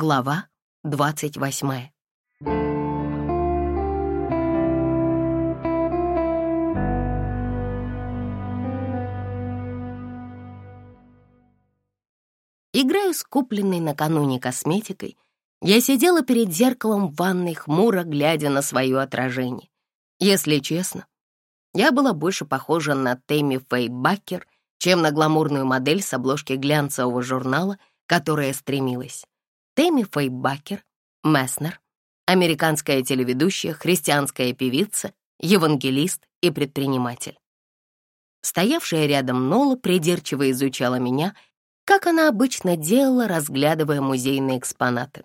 Глава 28. Играю с купленной накануне косметикой, я сидела перед зеркалом в ванной, хмуро глядя на свое отражение. Если честно, я была больше похожа на Тэмми Фэй Баккер, чем на гламурную модель с обложки глянцевого журнала, которая стремилась. Тэмми Фэй Баккер, Месснер, американская телеведущая, христианская певица, евангелист и предприниматель. Стоявшая рядом Нола придирчиво изучала меня, как она обычно делала, разглядывая музейные экспонаты.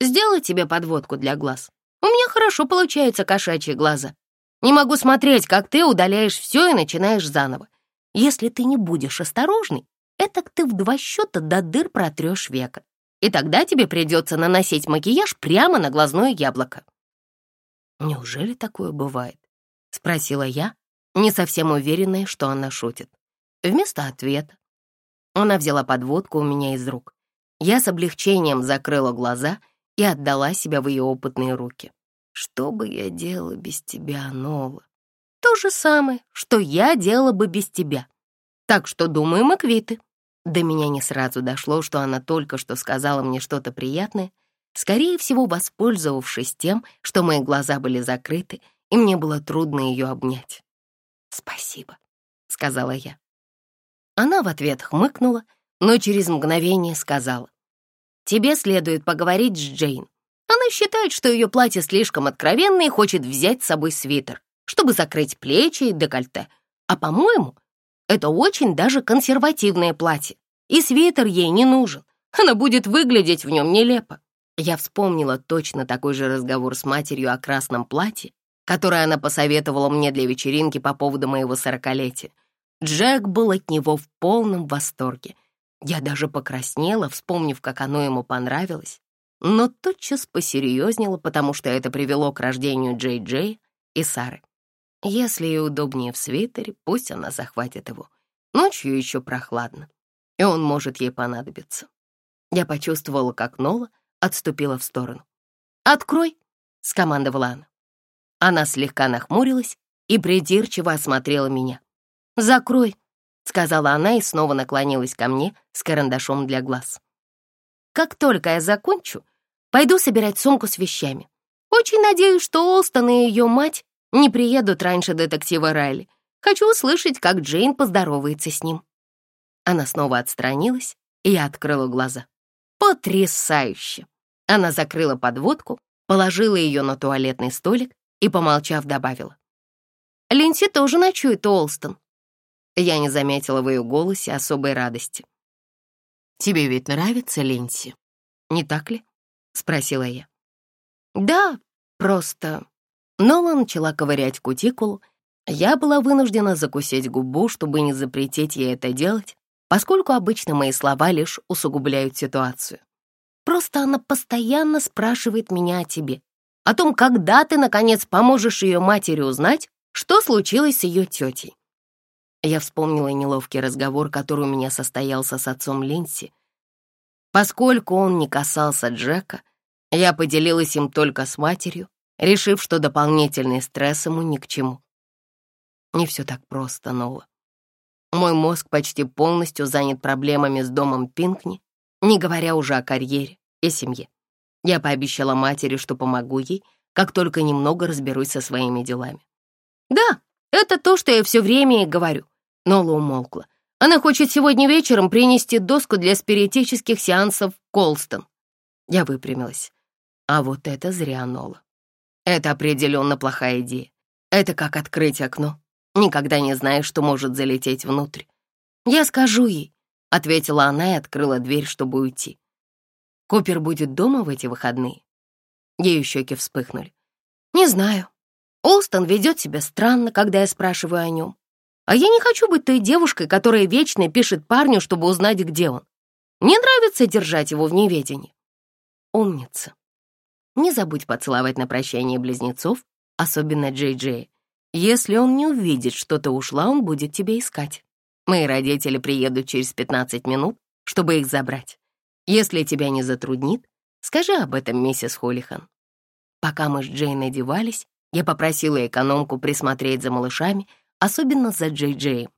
«Сделай тебе подводку для глаз. У меня хорошо получаются кошачьи глаза. Не могу смотреть, как ты удаляешь все и начинаешь заново. Если ты не будешь осторожный, это ты в два счета до дыр протрешь века. И тогда тебе придется наносить макияж прямо на глазное яблоко. «Неужели такое бывает?» — спросила я, не совсем уверенная, что она шутит. Вместо ответа она взяла подводку у меня из рук. Я с облегчением закрыла глаза и отдала себя в ее опытные руки. Что бы я делала без тебя, Нола? То же самое, что я делала бы без тебя. Так что, думаю, мы квиты. До меня не сразу дошло, что она только что сказала мне что-то приятное, скорее всего, воспользовавшись тем, что мои глаза были закрыты, и мне было трудно ее обнять. «Спасибо», — сказала я. Она в ответ хмыкнула, но через мгновение сказала. «Тебе следует поговорить с Джейн. Она считает, что ее платье слишком откровенное и хочет взять с собой свитер, чтобы закрыть плечи и декольте. А, по-моему, это очень даже консервативное платье, и свитер ей не нужен. Она будет выглядеть в нем нелепо. Я вспомнила точно такой же разговор с матерью о красном платье, которое она посоветовала мне для вечеринки по поводу моего сорокалетия. Джек был от него в полном восторге. Я даже покраснела, вспомнив, как оно ему понравилось, но тотчас посерьезнела, потому что это привело к рождению Джей Джей и Сары. Если ей удобнее в свитере, пусть она захватит его. Ночью еще прохладно, и он может ей понадобиться. Я почувствовала, как Нола отступила в сторону. «Открой!» — скомандовала она. Она слегка нахмурилась и придирчиво осмотрела меня. «Закрой!» — сказала она и снова наклонилась ко мне с карандашом для глаз. «Как только я закончу, пойду собирать сумку с вещами. Очень надеюсь, что Олстон и ее мать не приедут раньше детектива Райли. Хочу услышать, как Джейн поздоровается с ним». Она снова отстранилась, и я открыла глаза. «Потрясающе!» Она закрыла подводку, положила ее на туалетный столик и, помолчав, добавила. «Линси тоже ночует Олстон». Я не заметила в ее голосе особой радости. «Тебе ведь нравится Линси, не так ли?» — спросила я. «Да, просто Нола начала ковырять кутикулу. Я была вынуждена закусить губу, чтобы не запретить ей это делать, поскольку обычно мои слова лишь усугубляют ситуацию. Просто она постоянно спрашивает меня о тебе, о том, когда ты, наконец, поможешь ее матери узнать, что случилось с ее тетей. Я вспомнила неловкий разговор, который у меня состоялся с отцом Линси. Поскольку он не касался Джека, я поделилась им только с матерью, решив, что дополнительный стресс ему ни к чему. Не все так просто, Нола. Мой мозг почти полностью занят проблемами с домом Пинкни, не говоря уже о карьере и семье. Я пообещала матери, что помогу ей, как только немного разберусь со своими делами. «Да, это то, что я все время и говорю», — Нола умолкла. «Она хочет сегодня вечером принести доску для спиритических сеансов Колстон». Я выпрямилась. А вот это зря, Нола. Это определенно плохая идея. Это как открыть окно. Никогда не знаешь, что может залететь внутрь. «Я скажу ей», — ответила она и открыла дверь, чтобы уйти. «Купер будет дома в эти выходные?» Ее щеки вспыхнули. «Не знаю. Олстон ведет себя странно, когда я спрашиваю о нем. А я не хочу быть той девушкой, которая вечно пишет парню, чтобы узнать, где он. Мне нравится держать его в неведении». «Умница», не забудь поцеловать на прощание близнецов, особенно Джей Джей. Если он не увидит, что ты ушла, он будет тебя искать. Мои родители приедут через 15 минут, чтобы их забрать. Если тебя не затруднит, скажи об этом миссис Холлихан». Пока мы с Джейн одевались, я попросила экономку присмотреть за малышами, особенно за Джей Джеем.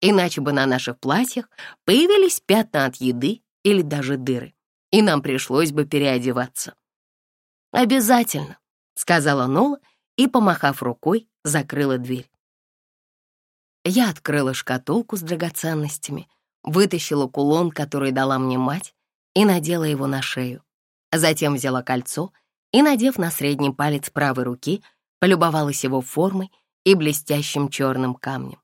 Иначе бы на наших платьях появились пятна от еды или даже дыры, и нам пришлось бы переодеваться. «Обязательно», — сказала Нола и, помахав рукой, закрыла дверь. Я открыла шкатулку с драгоценностями, вытащила кулон, который дала мне мать, и надела его на шею. Затем взяла кольцо и, надев на средний палец правой руки, полюбовалась его формой и блестящим черным камнем.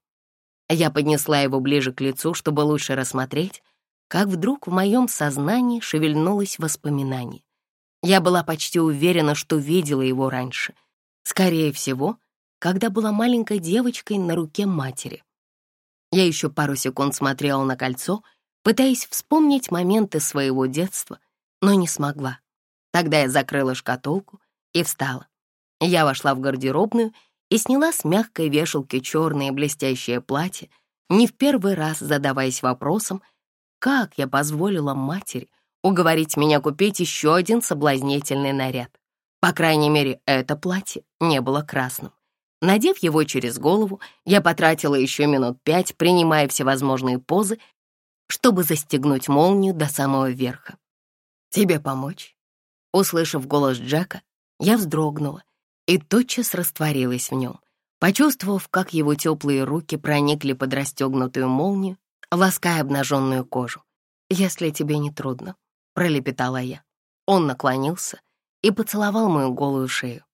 Я поднесла его ближе к лицу, чтобы лучше рассмотреть, как вдруг в моем сознании шевельнулось воспоминание. Я была почти уверена, что видела его раньше. Скорее всего, когда была маленькой девочкой на руке матери. Я еще пару секунд смотрела на кольцо, пытаясь вспомнить моменты своего детства, но не смогла. Тогда я закрыла шкатулку и встала. Я вошла в гардеробную и сняла с мягкой вешалки черное блестящее платье, не в первый раз задаваясь вопросом, как я позволила матери уговорить меня купить еще один соблазнительный наряд. По крайней мере, это платье не было красным. Надев его через голову, я потратила еще минут пять, принимая всевозможные позы, чтобы застегнуть молнию до самого верха. «Тебе помочь?» Услышав голос Джека, я вздрогнула и тотчас растворилась в нем, почувствовав, как его теплые руки проникли под расстегнутую молнию, лаская обнаженную кожу. «Если тебе не трудно», — пролепетала я. Он наклонился и поцеловал мою голую шею.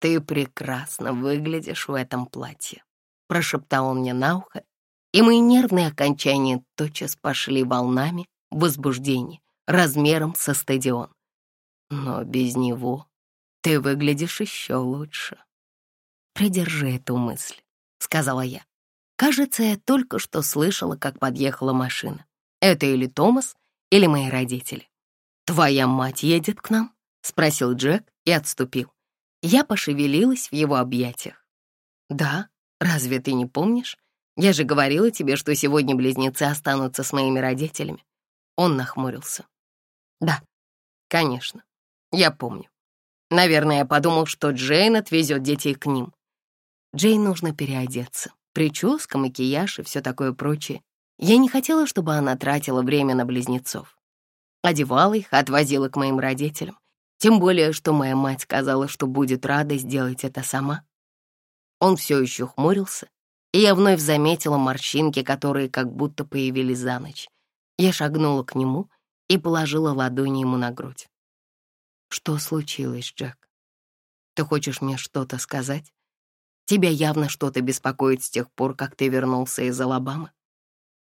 «Ты прекрасно выглядишь в этом платье», — прошептал он мне на ухо, и мои нервные окончания тотчас пошли волнами возбуждения размером со стадион. Но без него ты выглядишь еще лучше. Придержи эту мысль, сказала я. Кажется, я только что слышала, как подъехала машина. Это или Томас, или мои родители. «Твоя мать едет к нам?» — спросил Джек и отступил. Я пошевелилась в его объятиях. «Да, разве ты не помнишь? Я же говорила тебе, что сегодня близнецы останутся с моими родителями». Он нахмурился. «Да, конечно, я помню. Наверное, я подумал, что Джейн отвезет детей к ним. Джейн нужно переодеться. Прическа, макияж и все такое прочее. Я не хотела, чтобы она тратила время на близнецов. Одевала их, отвозила к моим родителям. Тем более, что моя мать сказала, что будет рада сделать это сама. Он все еще хмурился, и я вновь заметила морщинки, которые как будто появились за ночь. Я шагнула к нему и положила ладони ему на грудь. «Что случилось, Джек? Ты хочешь мне что-то сказать? Тебя явно что-то беспокоит с тех пор, как ты вернулся из Алабамы?»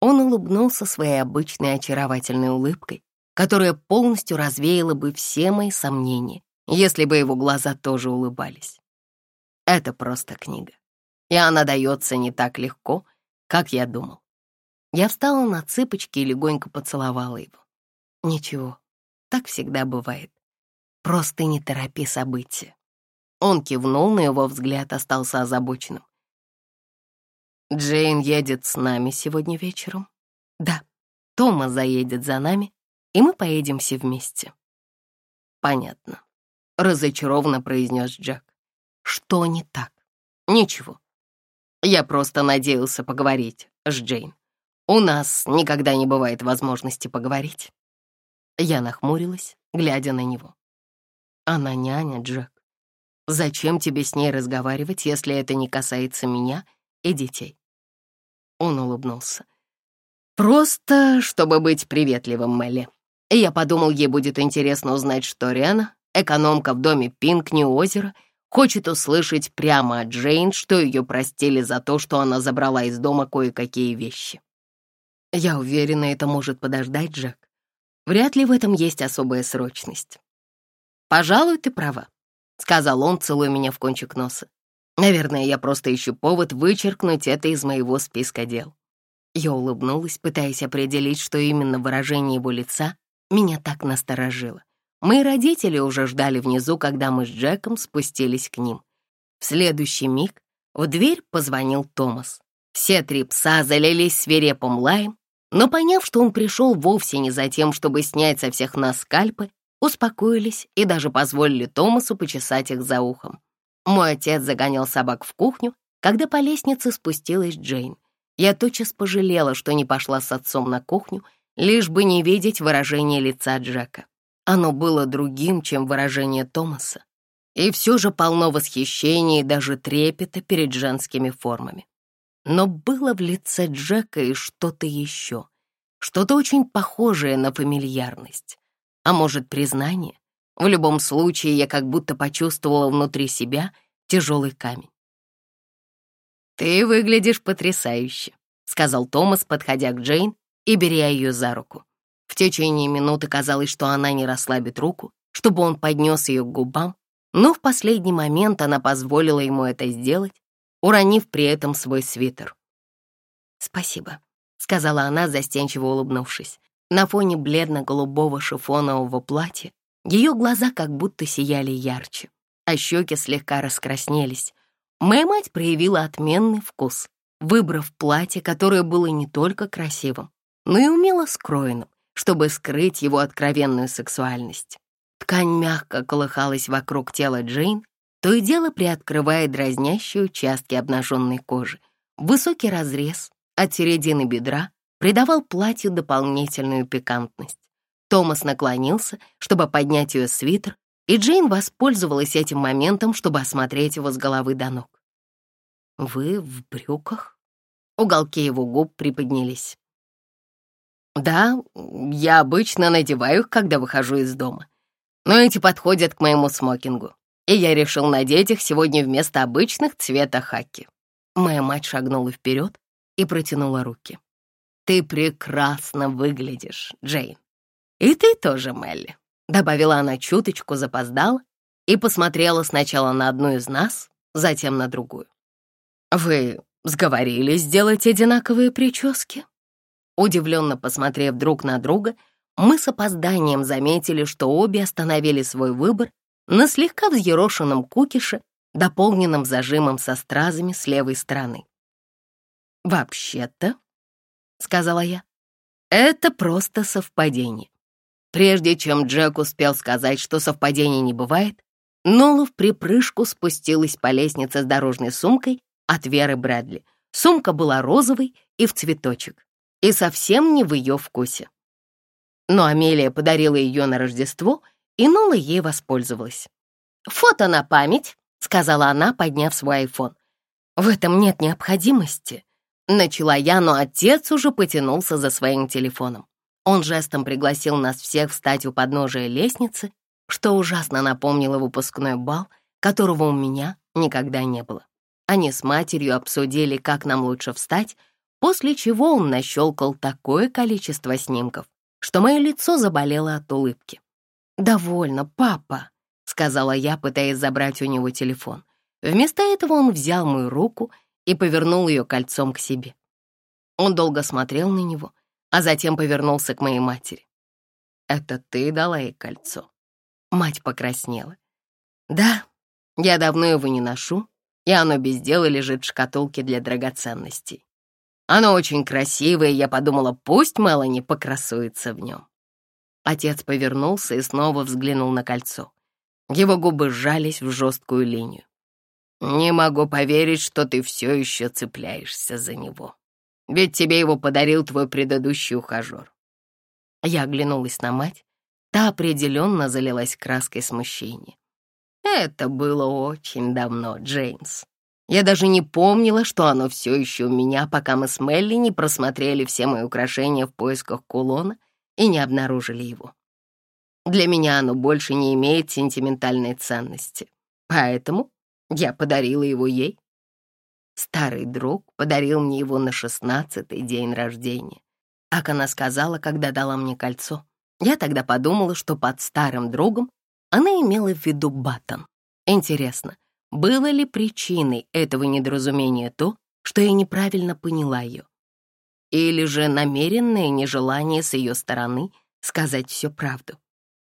Он улыбнулся своей обычной очаровательной улыбкой, которая полностью развеяла бы все мои сомнения, если бы его глаза тоже улыбались. Это просто книга, и она дается не так легко, как я думал. Я встала на цыпочки и легонько поцеловала его. Ничего, так всегда бывает. Просто не торопи события. Он кивнул, но его взгляд остался озабоченным. «Джейн едет с нами сегодня вечером?» «Да, Тома заедет за нами, и мы поедем все вместе». «Понятно», — разочарованно произнес Джек. «Что не так?» «Ничего. Я просто надеялся поговорить с Джейн. У нас никогда не бывает возможности поговорить». Я нахмурилась, глядя на него. Она няня, Джек. Зачем тебе с ней разговаривать, если это не касается меня и детей?» Он улыбнулся. «Просто, чтобы быть приветливым, Мелли. Я подумал, ей будет интересно узнать, что Рена, экономка в доме Пинкни-озера, хочет услышать прямо от Джейн, что ее простили за то, что она забрала из дома кое-какие вещи. Я уверена, это может подождать, Джек. Вряд ли в этом есть особая срочность. «Пожалуй, ты права», — сказал он, целуя меня в кончик носа. «Наверное, я просто ищу повод вычеркнуть это из моего списка дел». Я улыбнулась, пытаясь определить, что именно выражение его лица меня так насторожило. Мои родители уже ждали внизу, когда мы с Джеком спустились к ним. В следующий миг в дверь позвонил Томас. Все три пса залились свирепым лаем, но поняв, что он пришел вовсе не за тем, чтобы снять со всех нас скальпы, успокоились и даже позволили Томасу почесать их за ухом. Мой отец загонял собак в кухню, когда по лестнице спустилась Джейн. Я тотчас пожалела, что не пошла с отцом на кухню, лишь бы не видеть выражение лица Джека. Оно было другим, чем выражение Томаса, и все же полно восхищения и даже трепета перед женскими формами. Но было в лице Джека и что-то еще, что-то очень похожее на фамильярность. А может, признание? В любом случае, я как будто почувствовала внутри себя тяжелый камень. «Ты выглядишь потрясающе», — сказал Томас, подходя к Джейн и беря ее за руку. В течение минуты казалось, что она не расслабит руку, чтобы он поднес ее к губам, но в последний момент она позволила ему это сделать, уронив при этом свой свитер. «Спасибо», — сказала она, застенчиво улыбнувшись. На фоне бледно-голубого шифонового платья ее глаза как будто сияли ярче, а щеки слегка раскраснелись. Моя мать проявила отменный вкус, выбрав платье, которое было не только красивым, но и умело скроенным, чтобы скрыть его откровенную сексуальность. Ткань мягко колыхалась вокруг тела Джейн, то и дело приоткрывая дразнящие участки обнаженной кожи. Высокий разрез от середины бедра придавал платью дополнительную пикантность. Томас наклонился, чтобы поднять ее свитер, и Джейн воспользовалась этим моментом, чтобы осмотреть его с головы до ног. «Вы в брюках?» Уголки его губ приподнялись. «Да, я обычно надеваю их, когда выхожу из дома. Но эти подходят к моему смокингу, и я решил надеть их сегодня вместо обычных цвета хаки». Моя мать шагнула вперед и протянула руки. «Ты прекрасно выглядишь, Джейн. И ты тоже, Мелли», — добавила она чуточку, запоздала и посмотрела сначала на одну из нас, затем на другую. «Вы сговорились сделать одинаковые прически?» Удивленно посмотрев друг на друга, мы с опозданием заметили, что обе остановили свой выбор на слегка взъерошенном кукише, дополненном зажимом со стразами с левой стороны. «Вообще-то», — сказала я. «Это просто совпадение». Прежде чем Джек успел сказать, что совпадений не бывает, Нола в припрыжку спустилась по лестнице с дорожной сумкой от Веры Брэдли. Сумка была розовой и в цветочек, и совсем не в ее вкусе. Но Амелия подарила ее на Рождество, и Нола ей воспользовалась. «Фото на память», — сказала она, подняв свой айфон. «В этом нет необходимости», Начала я, но отец уже потянулся за своим телефоном. Он жестом пригласил нас всех встать у подножия лестницы, что ужасно напомнило выпускной бал, которого у меня никогда не было. Они с матерью обсудили, как нам лучше встать, после чего он нащелкал такое количество снимков, что мое лицо заболело от улыбки. «Довольно, папа», — сказала я, пытаясь забрать у него телефон. Вместо этого он взял мою руку и повернул ее кольцом к себе. Он долго смотрел на него, а затем повернулся к моей матери. «Это ты дала ей кольцо?» Мать покраснела. «Да, я давно его не ношу, и оно без дела лежит в шкатулке для драгоценностей. Оно очень красивое, я подумала, пусть Мелани покрасуется в нем». Отец повернулся и снова взглянул на кольцо. Его губы сжались в жесткую линию. «Не могу поверить, что ты все еще цепляешься за него. Ведь тебе его подарил твой предыдущий ухажер». Я оглянулась на мать. Та определенно залилась краской смущения. «Это было очень давно, Джеймс. Я даже не помнила, что оно все еще у меня, пока мы с Мелли не просмотрели все мои украшения в поисках кулона и не обнаружили его. Для меня оно больше не имеет сентиментальной ценности. Поэтому я подарила его ей. Старый друг подарил мне его на шестнадцатый день рождения. Как она сказала, когда дала мне кольцо. Я тогда подумала, что под старым другом она имела в виду Баттон. Интересно, было ли причиной этого недоразумения то, что я неправильно поняла ее? Или же намеренное нежелание с ее стороны сказать всю правду?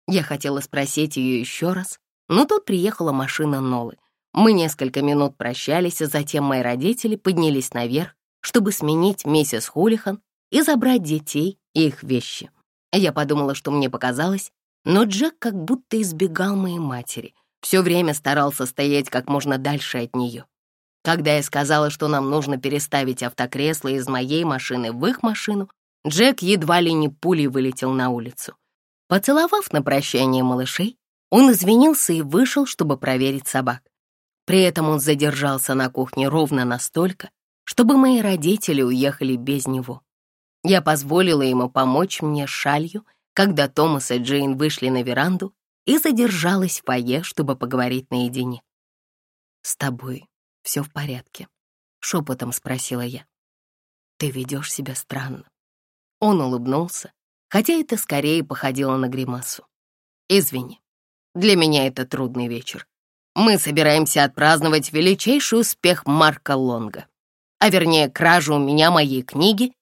Я хотела спросить ее еще раз, но тут приехала машина Нолы. Мы несколько минут прощались, а затем мои родители поднялись наверх, чтобы сменить миссис Хулихан и забрать детей и их вещи. Я подумала, что мне показалось, но Джек как будто избегал моей матери, все время старался стоять как можно дальше от нее. Когда я сказала, что нам нужно переставить автокресло из моей машины в их машину, Джек едва ли не пулей вылетел на улицу. Поцеловав на прощание малышей, он извинился и вышел, чтобы проверить собак. При этом он задержался на кухне ровно настолько, чтобы мои родители уехали без него. Я позволила ему помочь мне шалью, когда Томас и Джейн вышли на веранду и задержалась в фойе, чтобы поговорить наедине. «С тобой все в порядке?» — шепотом спросила я. «Ты ведешь себя странно». Он улыбнулся, хотя это скорее походило на гримасу. «Извини, для меня это трудный вечер. Мы собираемся отпраздновать величайший успех Марка Лонга, а вернее кражу у меня моей книги,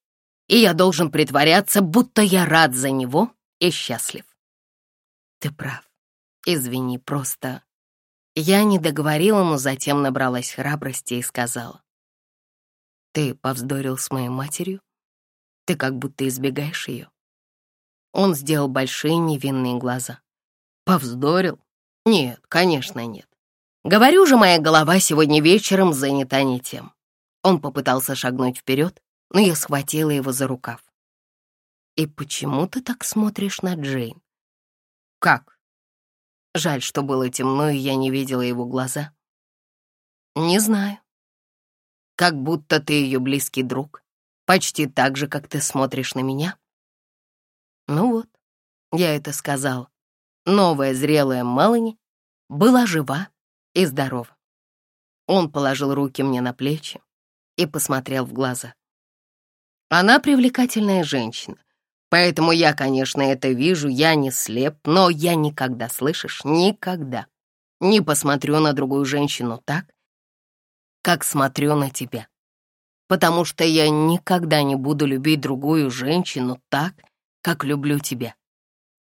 и я должен притворяться, будто я рад за него и счастлив. Ты прав. Извини, просто... Я не договорила, но затем набралась храбрости и сказала. Ты повздорил с моей матерью? Ты как будто избегаешь ее. Он сделал большие невинные глаза. Повздорил? Нет, конечно, нет. Говорю же, моя голова сегодня вечером занята не тем. Он попытался шагнуть вперед, но я схватила его за рукав. «И почему ты так смотришь на Джейн?» «Как?» Жаль, что было темно, и я не видела его глаза. «Не знаю. Как будто ты ее близкий друг, почти так же, как ты смотришь на меня». Ну вот, я это сказала. Новая зрелая Мелани была жива и здорова. Он положил руки мне на плечи и посмотрел в глаза. Она привлекательная женщина, Поэтому я, конечно, это вижу, я не слеп, но я никогда, слышишь, никогда не посмотрю на другую женщину так, как смотрю на тебя. Потому что я никогда не буду любить другую женщину так, как люблю тебя.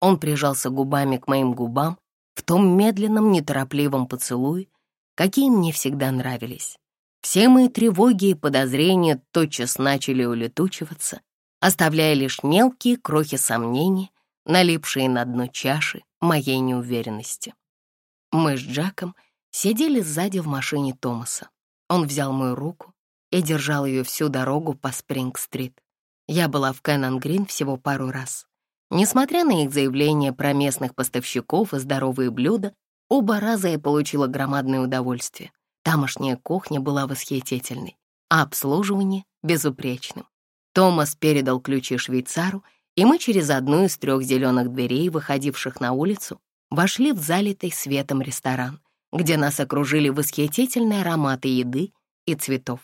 Он прижался губами к моим губам в том медленном, неторопливом поцелуе, какие мне всегда нравились. Все мои тревоги и подозрения тотчас начали улетучиваться, оставляя лишь мелкие крохи сомнений, налипшие на дно чаши моей неуверенности. Мы с Джаком сидели сзади в машине Томаса. Он взял мою руку и держал ее всю дорогу по Спринг-стрит. Я была в Кэннон-Грин всего пару раз. Несмотря на их заявления про местных поставщиков и здоровые блюда, оба раза я получила громадное удовольствие. Тамошняя кухня была восхитительной, а обслуживание — безупречным. Томас передал ключи швейцару, и мы через одну из трех зеленых дверей, выходивших на улицу, вошли в залитый светом ресторан, где нас окружили восхитительные ароматы еды и цветов.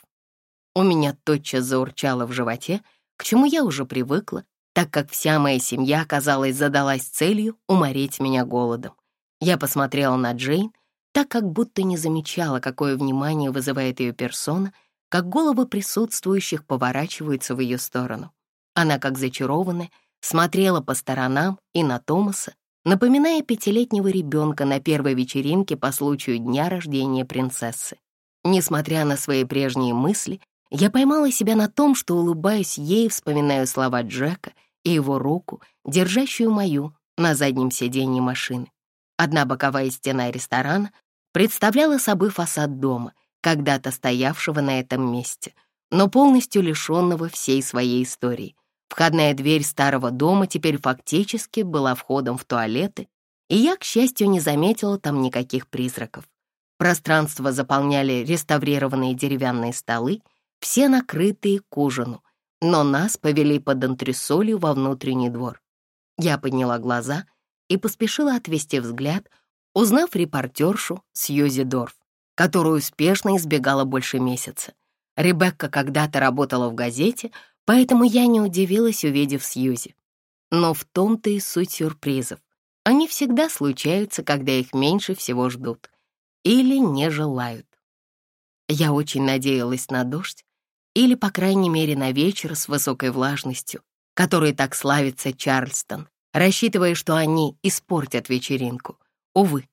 У меня тотчас заурчало в животе, к чему я уже привыкла, так как вся моя семья, казалось, задалась целью уморить меня голодом. Я посмотрела на Джейн, так как будто не замечала, какое внимание вызывает ее персона — как головы присутствующих поворачиваются в ее сторону. Она, как зачарованная, смотрела по сторонам и на Томаса, напоминая пятилетнего ребенка на первой вечеринке по случаю дня рождения принцессы. Несмотря на свои прежние мысли, я поймала себя на том, что улыбаюсь ей, вспоминаю слова Джека и его руку, держащую мою на заднем сиденье машины. Одна боковая стена ресторана представляла собой фасад дома — когда-то стоявшего на этом месте, но полностью лишенного всей своей истории. Входная дверь старого дома теперь фактически была входом в туалеты, и я, к счастью, не заметила там никаких призраков. Пространство заполняли реставрированные деревянные столы, все накрытые к ужину, но нас повели под антресолью во внутренний двор. Я подняла глаза и поспешила отвести взгляд, узнав репортершу Сьюзи Дорф которую успешно избегала больше месяца. Ребекка когда-то работала в газете, поэтому я не удивилась, увидев Сьюзи. Но в том-то и суть сюрпризов. Они всегда случаются, когда их меньше всего ждут или не желают. Я очень надеялась на дождь или, по крайней мере, на вечер с высокой влажностью, который так славится Чарльстон, рассчитывая, что они испортят вечеринку. Увы,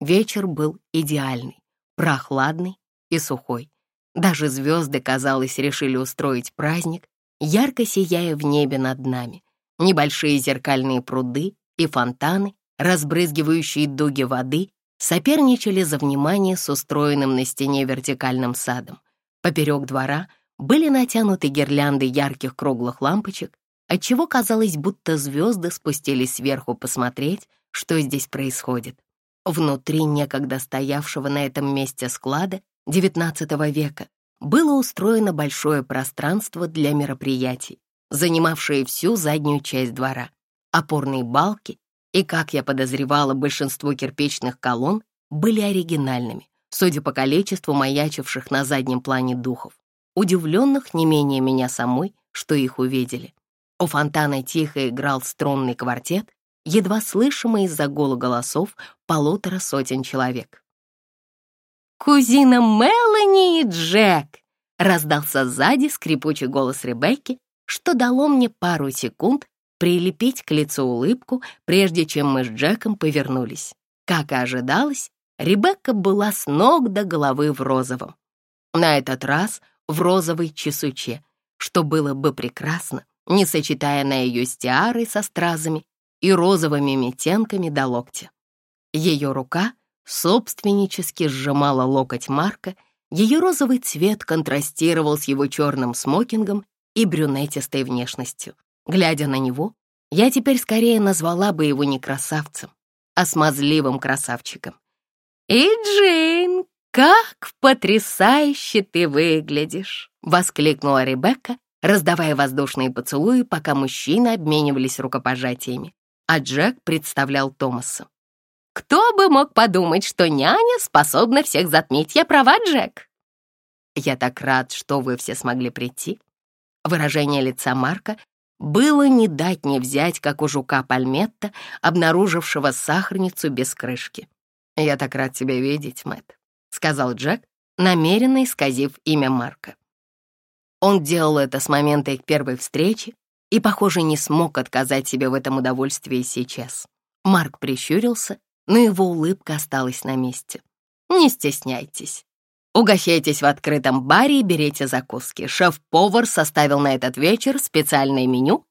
вечер был идеальный прохладный и сухой. Даже звезды, казалось, решили устроить праздник, ярко сияя в небе над нами. Небольшие зеркальные пруды и фонтаны, разбрызгивающие дуги воды, соперничали за внимание с устроенным на стене вертикальным садом. Поперек двора были натянуты гирлянды ярких круглых лампочек, отчего казалось, будто звезды спустились сверху посмотреть, что здесь происходит. Внутри некогда стоявшего на этом месте склада XIX века было устроено большое пространство для мероприятий, занимавшее всю заднюю часть двора. Опорные балки и, как я подозревала, большинство кирпичных колонн были оригинальными, судя по количеству маячивших на заднем плане духов, удивленных не менее меня самой, что их увидели. У фонтана тихо играл струнный квартет, едва слышимый из-за гола голосов полутора сотен человек. «Кузина Мелани и Джек!» — раздался сзади скрипучий голос Ребекки, что дало мне пару секунд прилепить к лицу улыбку, прежде чем мы с Джеком повернулись. Как и ожидалось, Ребекка была с ног до головы в розовом. На этот раз в розовой чесуче, что было бы прекрасно, не сочетая на ее с со стразами и розовыми метенками до локтя. Ее рука собственнически сжимала локоть Марка, ее розовый цвет контрастировал с его черным смокингом и брюнетистой внешностью. Глядя на него, я теперь скорее назвала бы его не красавцем, а смазливым красавчиком. «И, Джейн, как потрясающе ты выглядишь!» — воскликнула Ребекка, раздавая воздушные поцелуи, пока мужчины обменивались рукопожатиями, а Джек представлял Томаса. «Кто бы мог подумать, что няня способна всех затмить? Я права, Джек?» «Я так рад, что вы все смогли прийти». Выражение лица Марка было не дать не взять, как у жука Пальметта, обнаружившего сахарницу без крышки. «Я так рад тебя видеть, Мэтт», — сказал Джек, намеренно исказив имя Марка. Он делал это с момента их первой встречи и, похоже, не смог отказать себе в этом удовольствии сейчас. Марк прищурился, но его улыбка осталась на месте. «Не стесняйтесь. Угощайтесь в открытом баре и берите закуски. Шеф-повар составил на этот вечер специальное меню,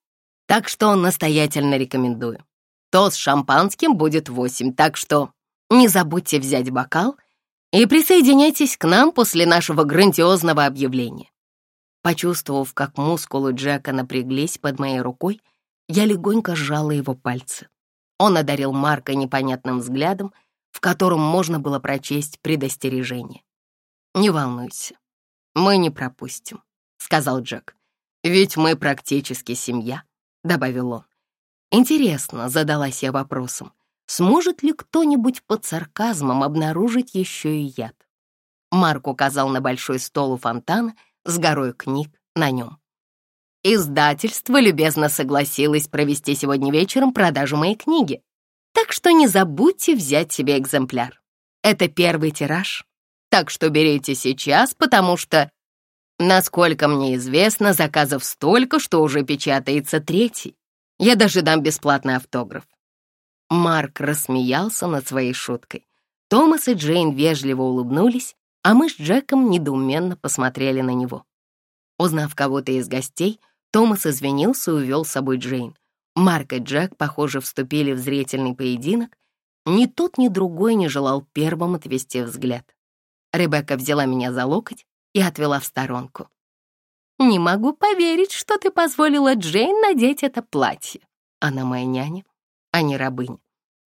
так что настоятельно рекомендую. То с шампанским будет восемь, так что не забудьте взять бокал и присоединяйтесь к нам после нашего грандиозного объявления. Почувствовав, как мускулы Джека напряглись под моей рукой, я легонько сжала его пальцы. Он одарил Марка непонятным взглядом, в котором можно было прочесть предостережение. «Не волнуйся, мы не пропустим», — сказал Джек. «Ведь мы практически семья», — добавил он. Интересно, задалась я вопросом, сможет ли кто-нибудь под сарказмом обнаружить еще и яд? Марк указал на большой стол у фонтана с горой книг на нем. Издательство любезно согласилось провести сегодня вечером продажу моей книги, так что не забудьте взять себе экземпляр. Это первый тираж, так что берите сейчас, потому что, насколько мне известно, заказов столько, что уже печатается третий. Я даже дам бесплатный автограф. Марк рассмеялся над своей шуткой. Томас и Джейн вежливо улыбнулись, а мы с Джеком недоуменно посмотрели на него. Узнав кого-то из гостей, Томас извинился и увел с собой Джейн. Марк и Джек, похоже, вступили в зрительный поединок. Ни тот, ни другой не желал первым отвести взгляд. Ребекка взяла меня за локоть и отвела в сторонку. «Не могу поверить, что ты позволила Джейн надеть это платье. Она моя няня, а не рабыня.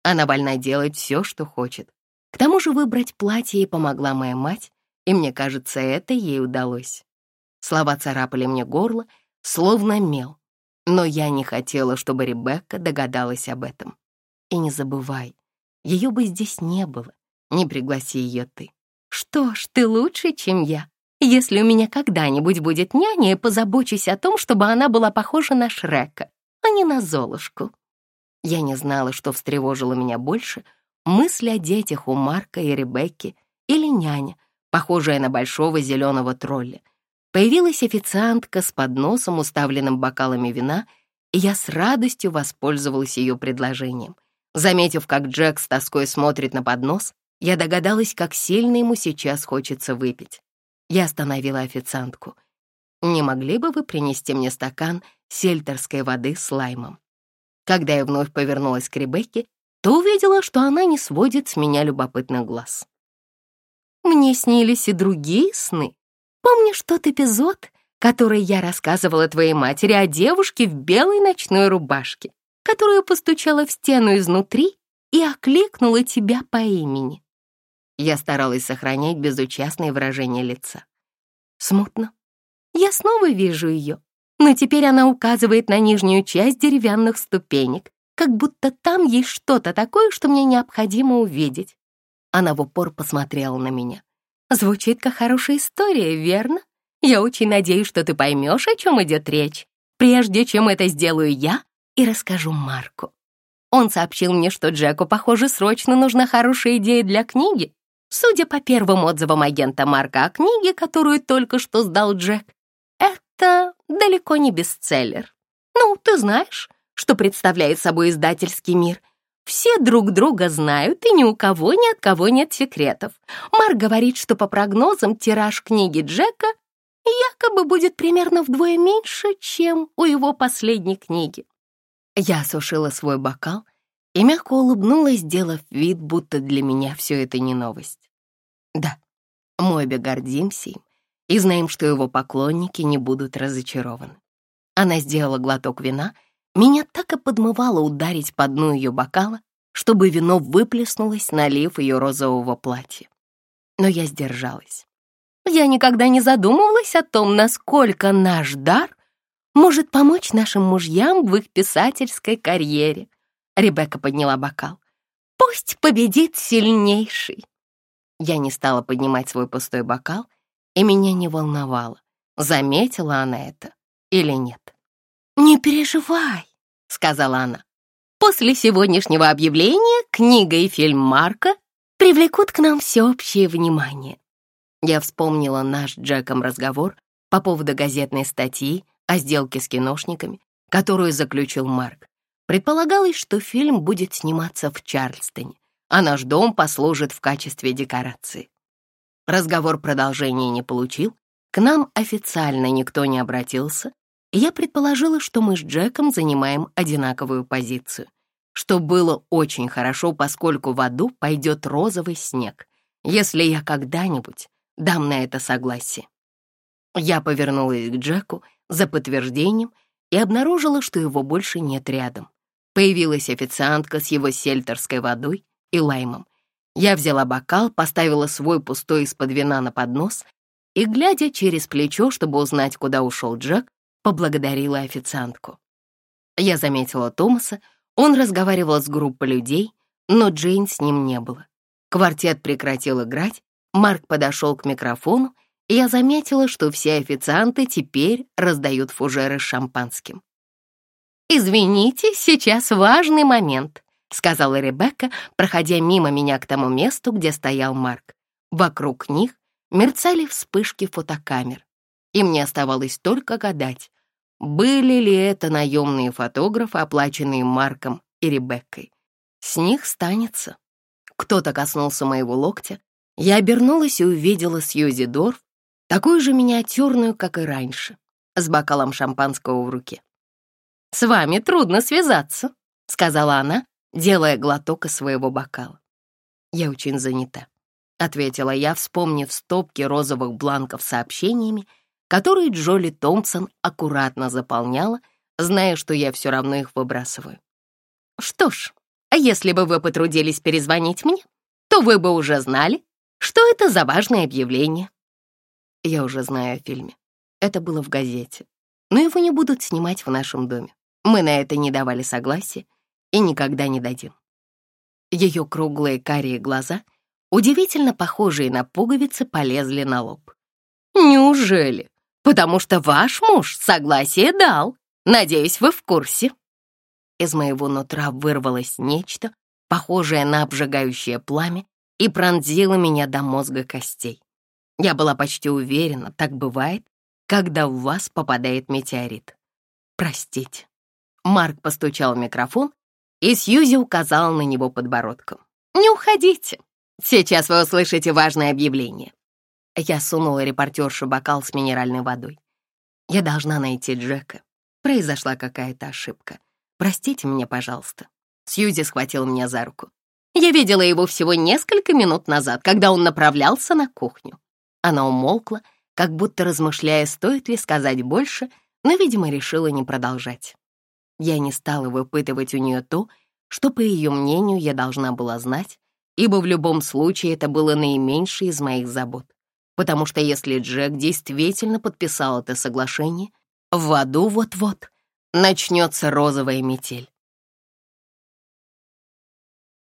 Она вольна делать все, что хочет. К тому же выбрать платье ей помогла моя мать, и мне кажется, это ей удалось. Слова царапали мне горло, словно мел, но я не хотела, чтобы Ребекка догадалась об этом. И не забывай, ее бы здесь не было, не пригласи ее ты. Что ж, ты лучше, чем я. Если у меня когда-нибудь будет няня, я позабочусь о том, чтобы она была похожа на Шрека, а не на Золушку. Я не знала, что встревожило меня больше — мысли о детях у Марка и Ребекки или няня, похожая на большого зеленого тролля. Появилась официантка с подносом, уставленным бокалами вина, и я с радостью воспользовалась ее предложением. Заметив, как Джек с тоской смотрит на поднос, я догадалась, как сильно ему сейчас хочется выпить. Я остановила официантку. Не могли бы вы принести мне стакан сельтерской воды с лаймом?» Когда я вновь повернулась к Ребекке, то увидела, что она не сводит с меня любопытных глаз. Мне снились и другие сны. Помнишь тот эпизод, который я рассказывала твоей матери о девушке в белой ночной рубашке, которая постучала в стену изнутри и окликнула тебя по имени? Я старалась сохранять безучастное выражение лица. Смутно. Я снова вижу ее, но теперь она указывает на нижнюю часть деревянных ступенек, как будто там есть что-то такое, что мне необходимо увидеть. Она в упор посмотрела на меня. Звучит как хорошая история, верно? Я очень надеюсь, что ты поймешь, о чем идет речь, прежде чем это сделаю я и расскажу Марку. Он сообщил мне, что Джеку, похоже, срочно нужна хорошая идея для книги. Судя по первым отзывам агента Марка о книге, которую только что сдал Джек, это далеко не бестселлер. Ну, ты знаешь, что представляет собой издательский мир. Все друг друга знают, и ни у кого ни от кого нет секретов. Марк говорит, что по прогнозам тираж книги Джека якобы будет примерно вдвое меньше, чем у его последней книги. Я осушила свой бокал и мягко улыбнулась, сделав вид, будто для меня все это не новость. Да, мы обе и знаем, что его поклонники не будут разочарованы. Она сделала глоток вина, меня так и подмывало ударить по дну ее бокала, чтобы вино выплеснулось, налив ее розового платья. Но я сдержалась. Я никогда не задумывалась о том, насколько наш дар может помочь нашим мужьям в их писательской карьере. Ребекка подняла бокал. Пусть победит сильнейший. Я не стала поднимать свой пустой бокал, и меня не волновало, заметила она это или нет. «Не переживай», — сказала она. «После сегодняшнего объявления книга и фильм Марка привлекут к нам всеобщее внимание. Я вспомнила наш Джеком разговор по поводу газетной статьи о сделке с киношниками, которую заключил Марк. Предполагалось, что фильм будет сниматься в Чарльстоне, а наш дом послужит в качестве декорации. Разговор продолжения не получил, к нам официально никто не обратился, и я предположила, что мы с Джеком занимаем одинаковую позицию, что было очень хорошо, поскольку в аду пойдет розовый снег, если я когда-нибудь дам на это согласие. Я повернулась к Джеку за подтверждением и обнаружила, что его больше нет рядом. Появилась официантка с его сельтерской водой и лаймом. Я взяла бокал, поставила свой пустой из-под вина на поднос и, глядя через плечо, чтобы узнать, куда ушел Джек, поблагодарила официантку. Я заметила Томаса, он разговаривал с группой людей, но Джейн с ним не было. Квартет прекратил играть, Марк подошел к микрофону, и я заметила, что все официанты теперь раздают фужеры с шампанским. «Извините, сейчас важный момент», — сказала Ребекка, проходя мимо меня к тому месту, где стоял Марк. Вокруг них мерцали вспышки фотокамер, и мне оставалось только гадать, были ли это наемные фотографы, оплаченные Марком и Ребеккой. С них станется. Кто-то коснулся моего локтя, я обернулась и увидела Сьюзи Дорф, такую же миниатюрную, как и раньше, с бокалом шампанского в руке. «С вами трудно связаться», — сказала она, делая глоток из своего бокала. «Я очень занята», — ответила я, вспомнив стопки розовых бланков с сообщениями, которые Джоли Томпсон аккуратно заполняла, зная, что я все равно их выбрасываю. «Что ж, а если бы вы потрудились перезвонить мне, то вы бы уже знали, что это за важное объявление? Я уже знаю о фильме. Это было в газете. Но его не будут снимать в нашем доме. Мы на это не давали согласия и никогда не дадим. Ее круглые карие глаза, удивительно похожие на пуговицы, полезли на лоб. «Неужели? Потому что ваш муж согласие дал. Надеюсь, вы в курсе». Из моего нутра вырвалось нечто, похожее на обжигающее пламя, и пронзила меня до мозга костей. Я была почти уверена, так бывает, когда в вас попадает метеорит. Простите. Марк постучал в микрофон, и Сьюзи указал на него подбородком. «Не уходите. Сейчас вы услышите важное объявление». Я сунула репортершу бокал с минеральной водой. Я должна найти Джека. Произошла какая-то ошибка. Простите меня, пожалуйста. Сьюзи схватил меня за руку. Я видела его всего несколько минут назад, когда он направлялся на кухню. Она умолкла, как будто размышляя, стоит ли сказать больше, но, видимо, решила не продолжать. Я не стала выпытывать у нее то, что, по ее мнению, я должна была знать, ибо в любом случае это было наименьшее из моих забот. Потому что если Джек действительно подписал это соглашение, в аду вот-вот начнется розовая метель.